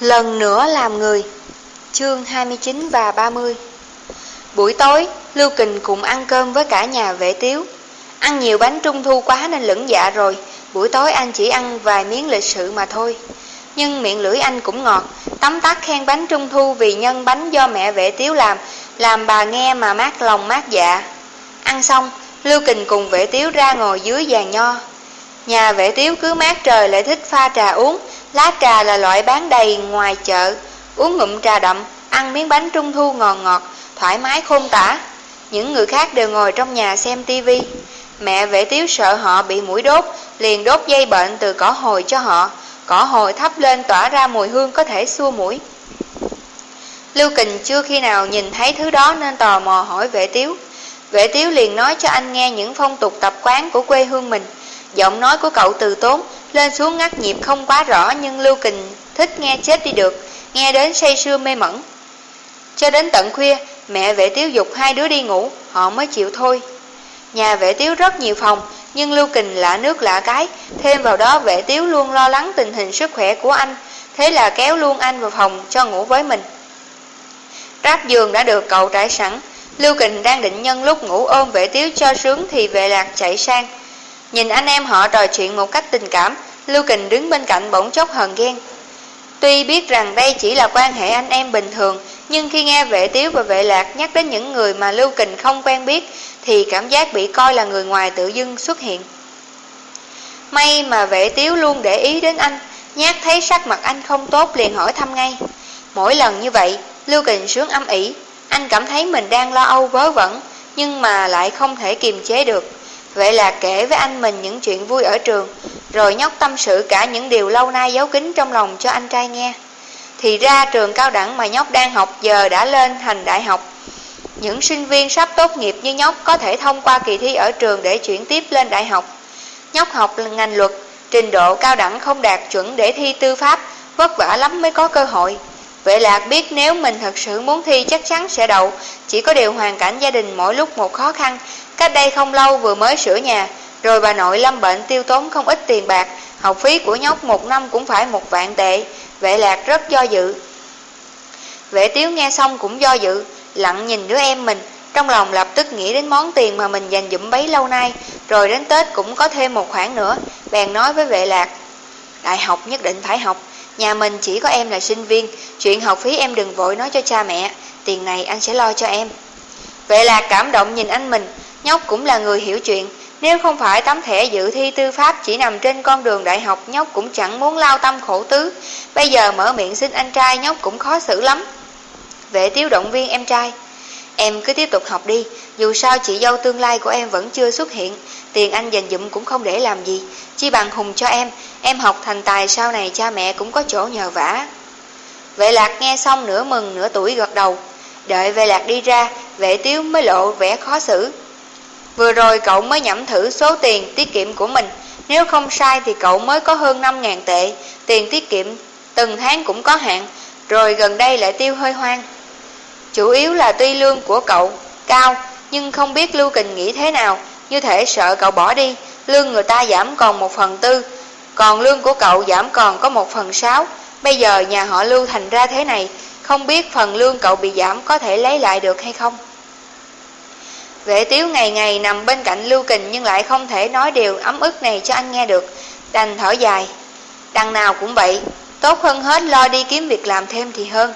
Lần nữa làm người. Chương 29 và 30 Buổi tối, Lưu Kình cùng ăn cơm với cả nhà vệ tiếu. Ăn nhiều bánh trung thu quá nên lửng dạ rồi. Buổi tối anh chỉ ăn vài miếng lịch sự mà thôi. Nhưng miệng lưỡi anh cũng ngọt. Tấm tắc khen bánh trung thu vì nhân bánh do mẹ vệ tiếu làm Làm bà nghe mà mát lòng mát dạ. Ăn xong, Lưu Kình cùng vệ tiếu ra ngồi dưới giàn nho. Nhà vệ tiếu cứ mát trời lại thích pha trà uống Lá trà là loại bán đầy ngoài chợ. Uống ngụm trà đậm, Ăn miếng bánh trung thu ngọt ngọt, Thoải mái khôn tả. Những người khác đều ngồi trong nhà xem tivi Mẹ vệ tiếu sợ họ bị mũi đốt, Liền đốt dây bệnh từ cỏ hồi cho họ. Cỏ hồi thắp lên tỏa ra mùi hương có thể xua mũi. Lưu Kình chưa khi nào nhìn thấy thứ đó nên tò mò hỏi vệ tiếu. Vệ tiếu liền nói cho anh nghe những phong tục tập quán của quê hương mình. Giọng nói của cậu từ tốn lên xuống ngắt nhịp không quá rõ Nhưng Lưu Kình thích nghe chết đi được, Nghe đến say sưa mê mẩn. Cho đến tận khuya, Mẹ vệ tiếu dục hai đứa đi ngủ, Họ mới chịu thôi. Nhà vệ tiếu rất nhiều phòng, Nhưng Lưu Kình lạ nước lạ cái, Thêm vào đó vệ tiếu luôn lo lắng tình hình sức khỏe của anh, Thế là kéo luôn anh vào phòng cho ngủ với mình. Ráp giường đã được cậu trải sẵn, Lưu Kình đang định nhân lúc ngủ ôm vệ tiếu cho sướng Thì vệ lạc chạy sang. Nhìn anh em họ trò chuyện một cách tình cảm, Lưu Kình đứng bên cạnh bỗng chốc hờn ghen. Tuy biết rằng đây chỉ là quan hệ anh em bình thường, Nhưng khi nghe vệ tiếu và vệ lạc nhắc đến những người mà Lưu Kình không quen biết, Thì cảm giác bị coi là người ngoài tự dưng xuất hiện. May mà vệ tiếu luôn để ý đến anh, Nhát thấy sắc mặt anh không tốt liền hỏi thăm ngay. Mỗi lần như vậy, Lưu Kình sướng âm ỉ, Anh cảm thấy mình đang lo âu vớ vẩn, Nhưng mà lại không thể kiềm chế được. Vậy là kể với anh mình những chuyện vui ở trường Rồi nhóc tâm sự cả những điều lâu nay giấu kín trong lòng cho anh trai nghe. Thì ra trường cao đẳng mà nhóc đang học giờ đã lên thành đại học. Những sinh viên sắp tốt nghiệp như nhóc có thể thông qua kỳ thi ở trường để chuyển tiếp lên đại học. Nhóc học ngành luật, trình độ cao đẳng không đạt chuẩn để thi tư pháp Vất vả lắm mới có cơ hội. Vệ lạc biết nếu mình thật sự muốn thi chắc chắn sẽ đậu. Chỉ có điều hoàn cảnh gia đình mỗi lúc một khó khăn. Cách đây không lâu vừa mới sửa nhà, Rồi bà nội lâm bệnh tiêu tốn không ít tiền bạc. Học phí của nhóc một năm cũng phải một vạn tệ. Vệ lạc rất do dự. Vệ tiếu nghe xong cũng do dự, Lặng nhìn đứa em mình. Trong lòng lập tức nghĩ đến món tiền mà mình dành dụm bấy lâu nay. Rồi đến Tết cũng có thêm một khoản nữa. Bèn nói với vệ lạc, Đại học nhất định phải học. Nhà mình chỉ có em là sinh viên. Chuyện học phí em đừng vội nói cho cha mẹ. Tiền này anh sẽ lo cho em. Vệ lạc cảm động nhìn anh mình. Nhóc cũng là người hiểu chuyện. Nếu không phải tấm thẻ dự thi tư pháp Chỉ nằm trên con đường đại học, Nhóc cũng chẳng muốn lao tâm khổ tứ. Bây giờ mở miệng xin anh trai, Nhóc cũng khó xử lắm. Vệ tiếu động viên em trai. Em cứ tiếp tục học đi. Dù sao chị dâu tương lai của em vẫn chưa xuất hiện. Tiền anh dành dụm cũng không để làm gì. Chi bằng hùng cho em. Em học thành tài sau này cha mẹ cũng có chỗ nhờ vả. Vệ lạc nghe xong nửa mừng, nửa tuổi gật đầu. Đợi vệ lạc đi ra, Vệ tiếu mới lộ vẻ khó xử. Vừa rồi cậu mới nhẩm thử số tiền tiết kiệm của mình. Nếu không sai thì cậu mới có hơn 5.000 tệ. Tiền tiết kiệm từng tháng cũng có hạn. Rồi gần đây lại tiêu hơi hoang. Chủ yếu là tuy lương của cậu cao, Nhưng không biết Lưu Kình nghĩ thế nào. Như thể sợ cậu bỏ đi, Lương người ta giảm còn một phần tư, Còn lương của cậu giảm còn có một phần sáu. Bây giờ nhà họ Lưu thành ra thế này, Không biết phần lương cậu bị giảm có thể lấy lại được hay không? Vệ tiếu ngày ngày nằm bên cạnh Lưu Kình Nhưng lại không thể nói điều ấm ức này cho anh nghe được. Đành thở dài. Đằng nào cũng vậy, Tốt hơn hết lo đi kiếm việc làm thêm thì hơn.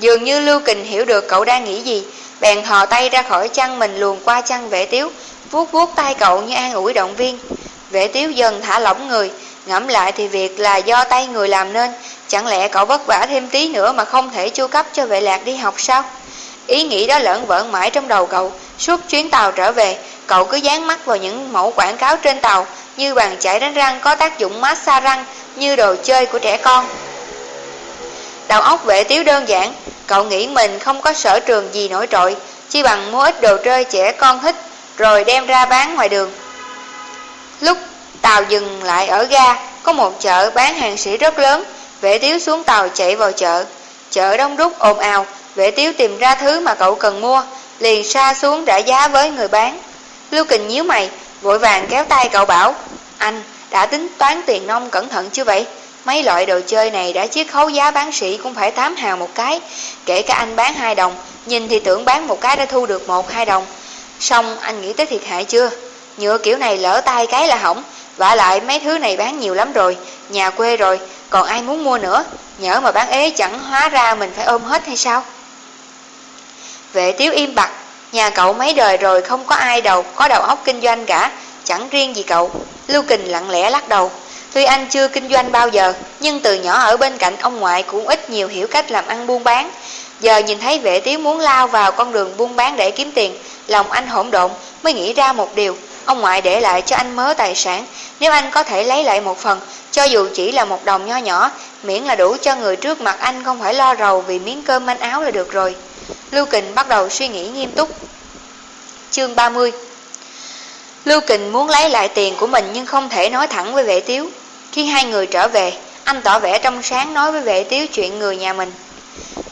Dường như Lưu Kình hiểu được cậu đang nghĩ gì. Bèn thò tay ra khỏi chăn mình luồn qua chăn vệ tiếu, vuốt vuốt tay cậu như an ủi động viên. Vệ tiếu dần thả lỏng người, Ngẫm lại thì việc là do tay người làm nên. Chẳng lẽ cậu vất vả thêm tí nữa Mà không thể chu cấp cho vệ lạc đi học sao? Ý nghĩ đó lẫn vỡn mãi trong đầu cậu. Suốt chuyến tàu trở về, Cậu cứ dán mắt vào những mẫu quảng cáo trên tàu, Như bàn chải đánh răng có tác dụng massage răng, Như đồ chơi của trẻ con. Đầu óc vệ tiếu đơn giản Cậu nghĩ mình không có sở trường gì nổi trội Chỉ bằng mua ít đồ chơi trẻ con thích, Rồi đem ra bán ngoài đường. Lúc tàu dừng lại ở ga, Có một chợ bán hàng sĩ rất lớn Vệ tiếu xuống tàu chạy vào chợ. Chợ đông đúc ồn ào Vệ tiếu tìm ra thứ mà cậu cần mua, Liền xa xuống trả giá với người bán. Lưu Kình nhíu mày, Vội vàng kéo tay cậu bảo, Anh đã tính toán tiền nông cẩn thận chưa vậy? Mấy loại đồ chơi này đã chiếc khấu giá bán sĩ cũng phải 8 hào một cái, kể cả anh bán 2 đồng, nhìn thì tưởng bán một cái đã thu được 1-2 đồng. Xong anh nghĩ tới thiệt hại chưa? Nhựa kiểu này lỡ tay cái là hỏng, vả lại mấy thứ này bán nhiều lắm rồi, nhà quê rồi, còn ai muốn mua nữa, nhỡ mà bán ế chẳng hóa ra mình phải ôm hết hay sao? Vệ tiếu im bặt, nhà cậu mấy đời rồi không có ai đầu có đầu óc kinh doanh cả, chẳng riêng gì cậu. Lưu Kình lặng lẽ lắc đầu. Tuy anh chưa kinh doanh bao giờ, nhưng từ nhỏ ở bên cạnh ông ngoại cũng ít nhiều hiểu cách làm ăn buôn bán. Giờ nhìn thấy vệ tiếu muốn lao vào con đường buôn bán để kiếm tiền, lòng anh hỗn độn mới nghĩ ra một điều. Ông ngoại để lại cho anh mớ tài sản, nếu anh có thể lấy lại một phần, cho dù chỉ là một đồng nho nhỏ, miễn là đủ cho người trước mặt anh không phải lo rầu vì miếng cơm manh áo là được rồi. Lưu Kình bắt đầu suy nghĩ nghiêm túc. Chương 30 Lưu Kình muốn lấy lại tiền của mình nhưng không thể nói thẳng với vệ tiếu. Khi hai người trở về, anh tỏ vẻ trong sáng nói với vệ tiếu chuyện người nhà mình.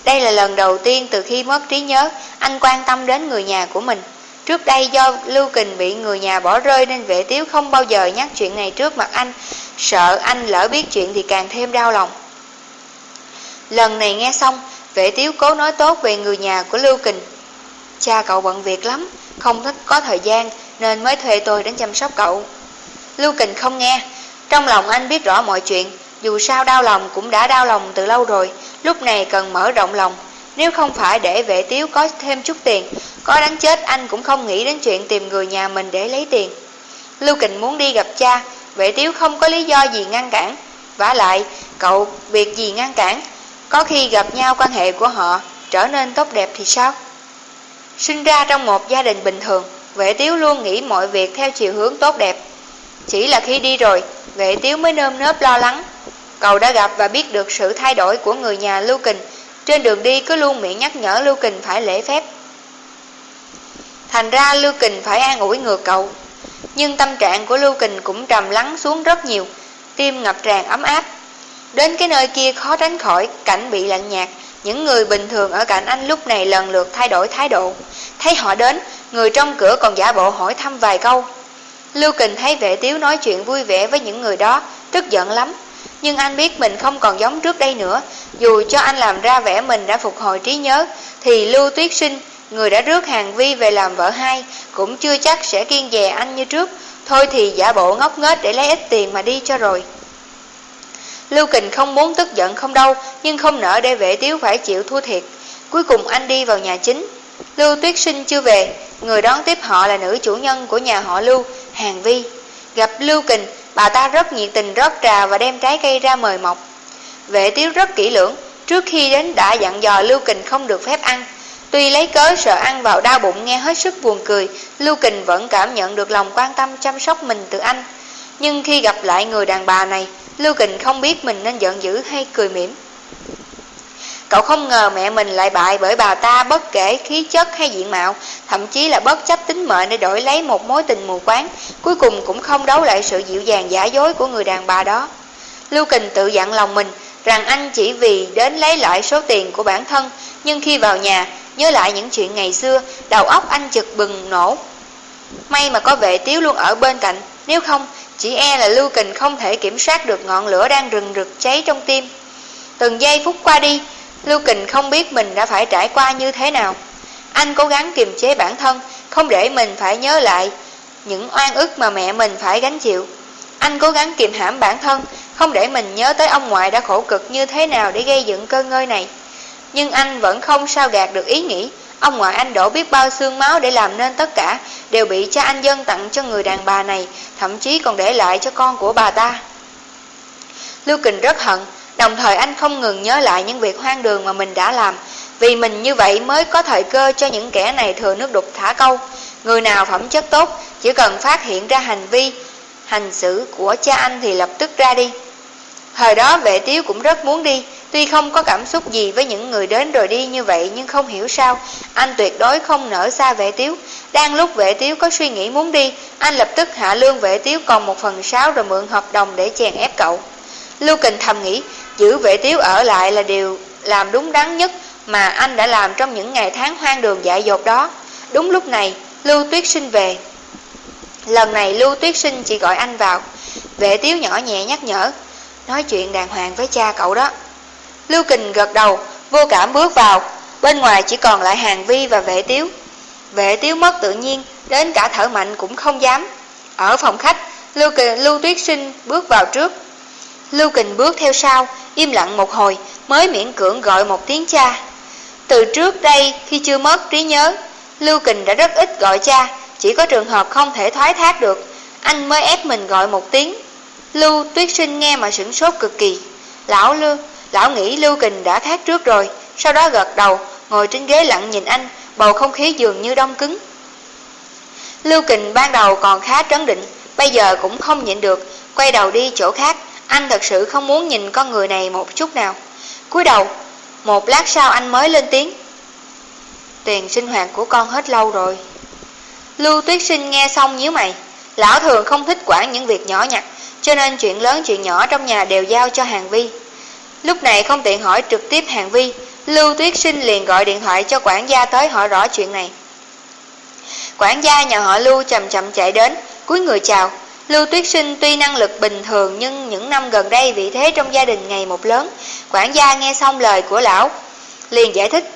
Đây là lần đầu tiên từ khi mất trí nhớ, anh quan tâm đến người nhà của mình. Trước đây do Lưu Kình bị người nhà bỏ rơi nên vệ tiếu không bao giờ nhắc chuyện này trước mặt anh, sợ anh lỡ biết chuyện thì càng thêm đau lòng. Lần này nghe xong, vệ tiếu cố nói tốt về người nhà của Lưu Kình. Cha cậu bận việc lắm, không thích có thời gian nên mới thuê tôi đến chăm sóc cậu. Lưu Kình không nghe, trong lòng anh biết rõ mọi chuyện, dù sao đau lòng cũng đã đau lòng từ lâu rồi, lúc này cần mở rộng lòng. Nếu không phải để vệ tiếu có thêm chút tiền, có đáng chết anh cũng không nghĩ đến chuyện tìm người nhà mình để lấy tiền. Lưu Kình muốn đi gặp cha, vệ tiếu không có lý do gì ngăn cản. vả lại, cậu việc gì ngăn cản, có khi gặp nhau quan hệ của họ trở nên tốt đẹp thì sao? Sinh ra trong một gia đình bình thường, vệ tiếu luôn nghĩ mọi việc theo chiều hướng tốt đẹp. Chỉ là khi đi rồi, vệ tiếu mới nơm nớp lo lắng. Cậu đã gặp và biết được sự thay đổi của người nhà Lưu Kình, trên đường đi cứ luôn miệng nhắc nhở Lưu Kình phải lễ phép. Thành ra Lưu Kình phải an ủi ngược cậu. Nhưng tâm trạng của Lưu Kình cũng trầm lắng xuống rất nhiều, tim ngập tràn ấm áp. Đến cái nơi kia khó tránh khỏi cảnh bị lạnh nhạt, những người bình thường ở cạnh anh lúc này lần lượt thay đổi thái độ. Thấy họ đến, người trong cửa còn giả bộ hỏi thăm vài câu. Lưu Kình thấy vệ tiếu nói chuyện vui vẻ với những người đó, tức giận lắm. Nhưng anh biết mình không còn giống trước đây nữa, dù cho anh làm ra vẻ mình đã phục hồi trí nhớ, thì Lưu Tuyết Sinh, người đã rước hàng vi về làm vợ hai, cũng chưa chắc sẽ kiên dè anh như trước. Thôi thì giả bộ ngốc nghếch để lấy ít tiền mà đi cho rồi. Lưu Kình không muốn tức giận không đâu, nhưng không nỡ để vệ tiếu phải chịu thua thiệt. Cuối cùng anh đi vào nhà chính. Lưu Tuyết Sinh chưa về, người đón tiếp họ là nữ chủ nhân của nhà họ Lưu, Hàng Vi. Gặp Lưu Kình, bà ta rất nhiệt tình rót trà và đem trái cây ra mời mọc. Vệ tiếu rất kỹ lưỡng, trước khi đến đã dặn dò Lưu Kình không được phép ăn. Tuy lấy cớ sợ ăn vào đau bụng nghe hết sức buồn cười, Lưu Kình vẫn cảm nhận được lòng quan tâm chăm sóc mình từ anh. Nhưng khi gặp lại người đàn bà này, Lưu Kình không biết mình nên giận dữ hay cười mỉm. Cậu không ngờ mẹ mình lại bại bởi bà ta bất kể khí chất hay diện mạo, thậm chí là bất chấp tính mệnh để đổi lấy một mối tình mù quáng, cuối cùng cũng không đấu lại sự dịu dàng giả dối của người đàn bà đó. Lưu Kình tự dặn lòng mình rằng anh chỉ vì đến lấy lại số tiền của bản thân, nhưng khi vào nhà, nhớ lại những chuyện ngày xưa, đầu óc anh chực bừng nổ. May mà có vệ tiếu luôn ở bên cạnh, nếu không, chỉ e là Lưu Kình không thể kiểm soát được ngọn lửa đang rừng rực cháy trong tim. Từng giây phút qua đi, Lưu Kình không biết mình đã phải trải qua như thế nào. Anh cố gắng kiềm chế bản thân, không để mình phải nhớ lại những oan ức mà mẹ mình phải gánh chịu. Anh cố gắng kiềm hãm bản thân, không để mình nhớ tới ông ngoại đã khổ cực như thế nào để gây dựng cơ ngơi này. Nhưng anh vẫn không sao gạt được ý nghĩ, ông ngoại anh đổ biết bao xương máu để làm nên tất cả, đều bị cha anh dân tặng cho người đàn bà này, thậm chí còn để lại cho con của bà ta. Lưu Kình rất hận, Đồng thời anh không ngừng nhớ lại những việc hoang đường mà mình đã làm. Vì mình như vậy mới có thời cơ cho những kẻ này thừa nước đục thả câu. Người nào phẩm chất tốt, Chỉ cần phát hiện ra hành vi, Hành xử của cha anh thì lập tức ra đi. Thời đó vệ tiếu cũng rất muốn đi. Tuy không có cảm xúc gì với những người đến rồi đi như vậy, Nhưng không hiểu sao, Anh tuyệt đối không nở xa vệ tiếu. Đang lúc vệ tiếu có suy nghĩ muốn đi, Anh lập tức hạ lương vệ tiếu còn một phần sáu Rồi mượn hợp đồng để chèn ép cậu. Lưu Kình thầm nghĩ Giữ vệ tiếu ở lại là điều làm đúng đắn nhất mà anh đã làm trong những ngày tháng hoang đường dại dột đó. Đúng lúc này, Lưu Tuyết Sinh về. Lần này Lưu Tuyết Sinh chỉ gọi anh vào. Vệ tiếu nhỏ nhẹ nhắc nhở. nói chuyện đàng hoàng với cha cậu đó. Lưu Kình gật đầu, vô cảm bước vào, bên ngoài chỉ còn lại Hàng Vi và vệ tiếu. Vệ tiếu mất tự nhiên, đến cả thở mạnh cũng không dám. Ở phòng khách, Lưu, Kình, Lưu Tuyết Sinh bước vào trước. Lưu Kình bước theo sau, im lặng một hồi, mới miễn cưỡng gọi một tiếng cha. Từ trước đây, khi chưa mất trí nhớ, Lưu Kình đã rất ít gọi cha, chỉ có trường hợp không thể thoái thác được, anh mới ép mình gọi một tiếng. Lưu Tuyết Sinh nghe mà sửng sốt cực kỳ. Lão Lưu, lão nghĩ Lưu Kình đã khác trước rồi, sau đó gật đầu, ngồi trên ghế lặng nhìn anh, bầu không khí dường như đông cứng. Lưu Kình ban đầu còn khá trấn định, bây giờ cũng không nhịn được, quay đầu đi chỗ khác, anh thật sự không muốn nhìn con người này một chút nào. cúi đầu, một lát sau anh mới lên tiếng. Tiền sinh hoạt của con hết lâu rồi. Lưu Tuyết Sinh nghe xong nhíu mày, lão thường không thích quản những việc nhỏ nhặt, cho nên chuyện lớn chuyện nhỏ trong nhà đều giao cho Hàng Vi. Lúc này không tiện hỏi trực tiếp Hàng Vi, Lưu Tuyết Sinh liền gọi điện thoại cho quản gia tới hỏi rõ chuyện này. Quản gia nhà họ Lưu chậm chậm chạy đến, cúi người chào. Lưu Tuyết Sinh tuy năng lực bình thường nhưng những năm gần đây vị thế trong gia đình ngày một lớn. Quản gia nghe xong lời của lão, liền giải thích,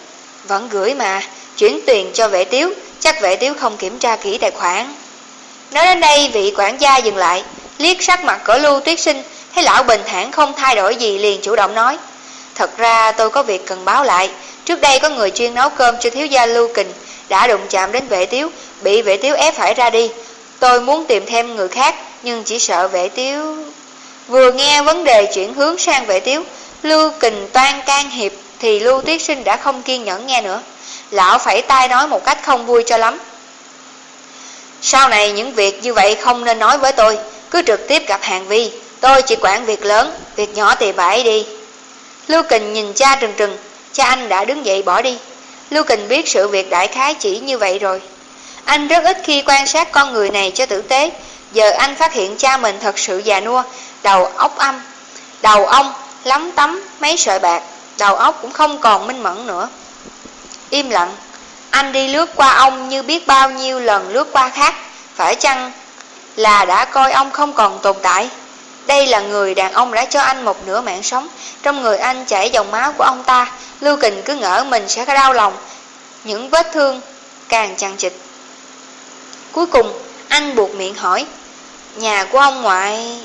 vẫn gửi mà, chuyển tiền cho vệ tiếu, chắc vệ tiếu không kiểm tra kỹ tài khoản. Nói đến đây vị quản gia dừng lại, liếc sắc mặt của Lưu Tuyết Sinh, thấy lão bình thản không thay đổi gì liền chủ động nói. Thật ra tôi có việc cần báo lại, trước đây có người chuyên nấu cơm cho thiếu gia Lưu Kình, đã đụng chạm đến vệ tiếu, bị vệ tiếu ép phải ra đi. Tôi muốn tìm thêm người khác, nhưng chỉ sợ vệ tiếu... Vừa nghe vấn đề chuyển hướng sang vệ tiếu, Lưu Kình toan can hiệp thì Lưu Tuyết Sinh đã không kiên nhẫn nghe nữa. Lão phải tai nói một cách không vui cho lắm. Sau này những việc như vậy không nên nói với tôi, cứ trực tiếp gặp hàng vi. Tôi chỉ quản việc lớn, việc nhỏ thì bãi đi. Lưu Kình nhìn cha trừng trừng, cha anh đã đứng dậy bỏ đi. Lưu Kình biết sự việc đại khái chỉ như vậy rồi. Anh rất ít khi quan sát con người này cho tử tế. Giờ anh phát hiện cha mình thật sự già nua, đầu óc âm, đầu ông lắm tấm mấy sợi bạc, đầu óc cũng không còn minh mẫn nữa. Im lặng, anh đi lướt qua ông như biết bao nhiêu lần lướt qua khác, phải chăng là đã coi ông không còn tồn tại? Đây là người đàn ông đã cho anh một nửa mạng sống, trong người anh chảy dòng máu của ông ta, Lưu Kình cứ ngỡ mình sẽ đau lòng, những vết thương càng chằng chịch. Cuối cùng, anh buộc miệng hỏi, nhà của ông ngoại...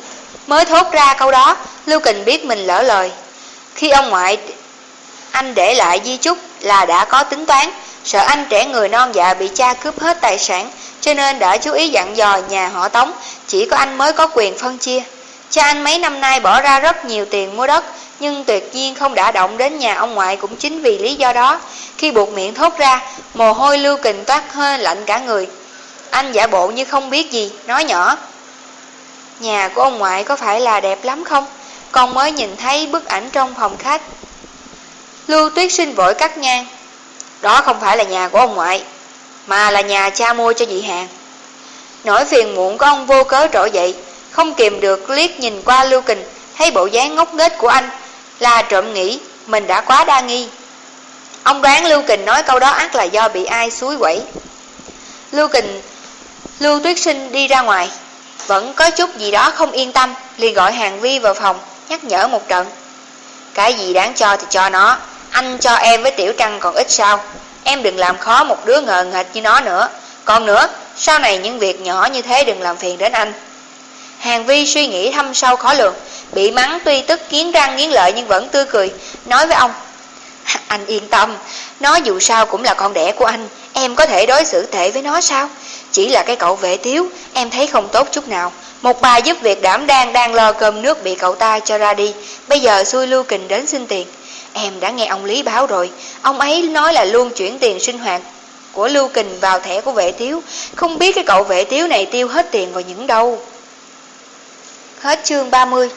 Mới thốt ra câu đó, Lưu Kình biết mình lỡ lời. Khi ông ngoại anh để lại di chúc là đã có tính toán, sợ anh trẻ người non dạ bị cha cướp hết tài sản, cho nên đã chú ý dặn dò nhà họ Tống, chỉ có anh mới có quyền phân chia. Cha anh mấy năm nay bỏ ra rất nhiều tiền mua đất, nhưng tuyệt nhiên không đã động đến nhà ông ngoại cũng chính vì lý do đó. Khi buộc miệng thốt ra, mồ hôi lưu kình toát hơi lạnh cả người. Anh giả bộ như không biết gì, nói nhỏ. Nhà của ông ngoại có phải là đẹp lắm không? Con mới nhìn thấy bức ảnh trong phòng khách. Lưu Tuyết Sinh vội cắt ngang. Đó không phải là nhà của ông ngoại, mà là nhà cha mua cho dị hàng. Nỗi phiền muộn của ông vô cớ trỗi dậy, không kìm được liếc nhìn qua Lưu Kình, thấy bộ dáng ngốc nghếch của anh, là trộm nghĩ mình đã quá đa nghi. Ông đoán Lưu Kình nói câu đó ác là do bị ai suối quẩy. Lưu Kình, Lưu Tuyết Sinh đi ra ngoài, vẫn có chút gì đó không yên tâm, liền gọi Hàng Vi vào phòng, nhắc nhở một trận. Cái gì đáng cho thì cho nó, anh cho em với Tiểu Trăng còn ít sao, em đừng làm khó một đứa ngờ nghịch như nó nữa. Còn nữa, sau này những việc nhỏ như thế đừng làm phiền đến anh. Hàng Vi suy nghĩ thâm sâu khó lường, bị mắng tuy tức kiến răng nghiến lợi nhưng vẫn tươi cười, nói với ông. Anh yên tâm, nó dù sao cũng là con đẻ của anh, em có thể đối xử tệ với nó sao? Chỉ là cái cậu vệ tiếu, em thấy không tốt chút nào. Một bà giúp việc đảm đang đang lo cơm nước bị cậu ta cho ra đi, bây giờ xui Lưu Kình đến xin tiền. Em đã nghe ông Lý báo rồi, ông ấy nói là luôn chuyển tiền sinh hoạt của Lưu Kình vào thẻ của vệ tiếu, không biết cái cậu vệ tiếu này tiêu hết tiền vào những đâu. Hết chương 30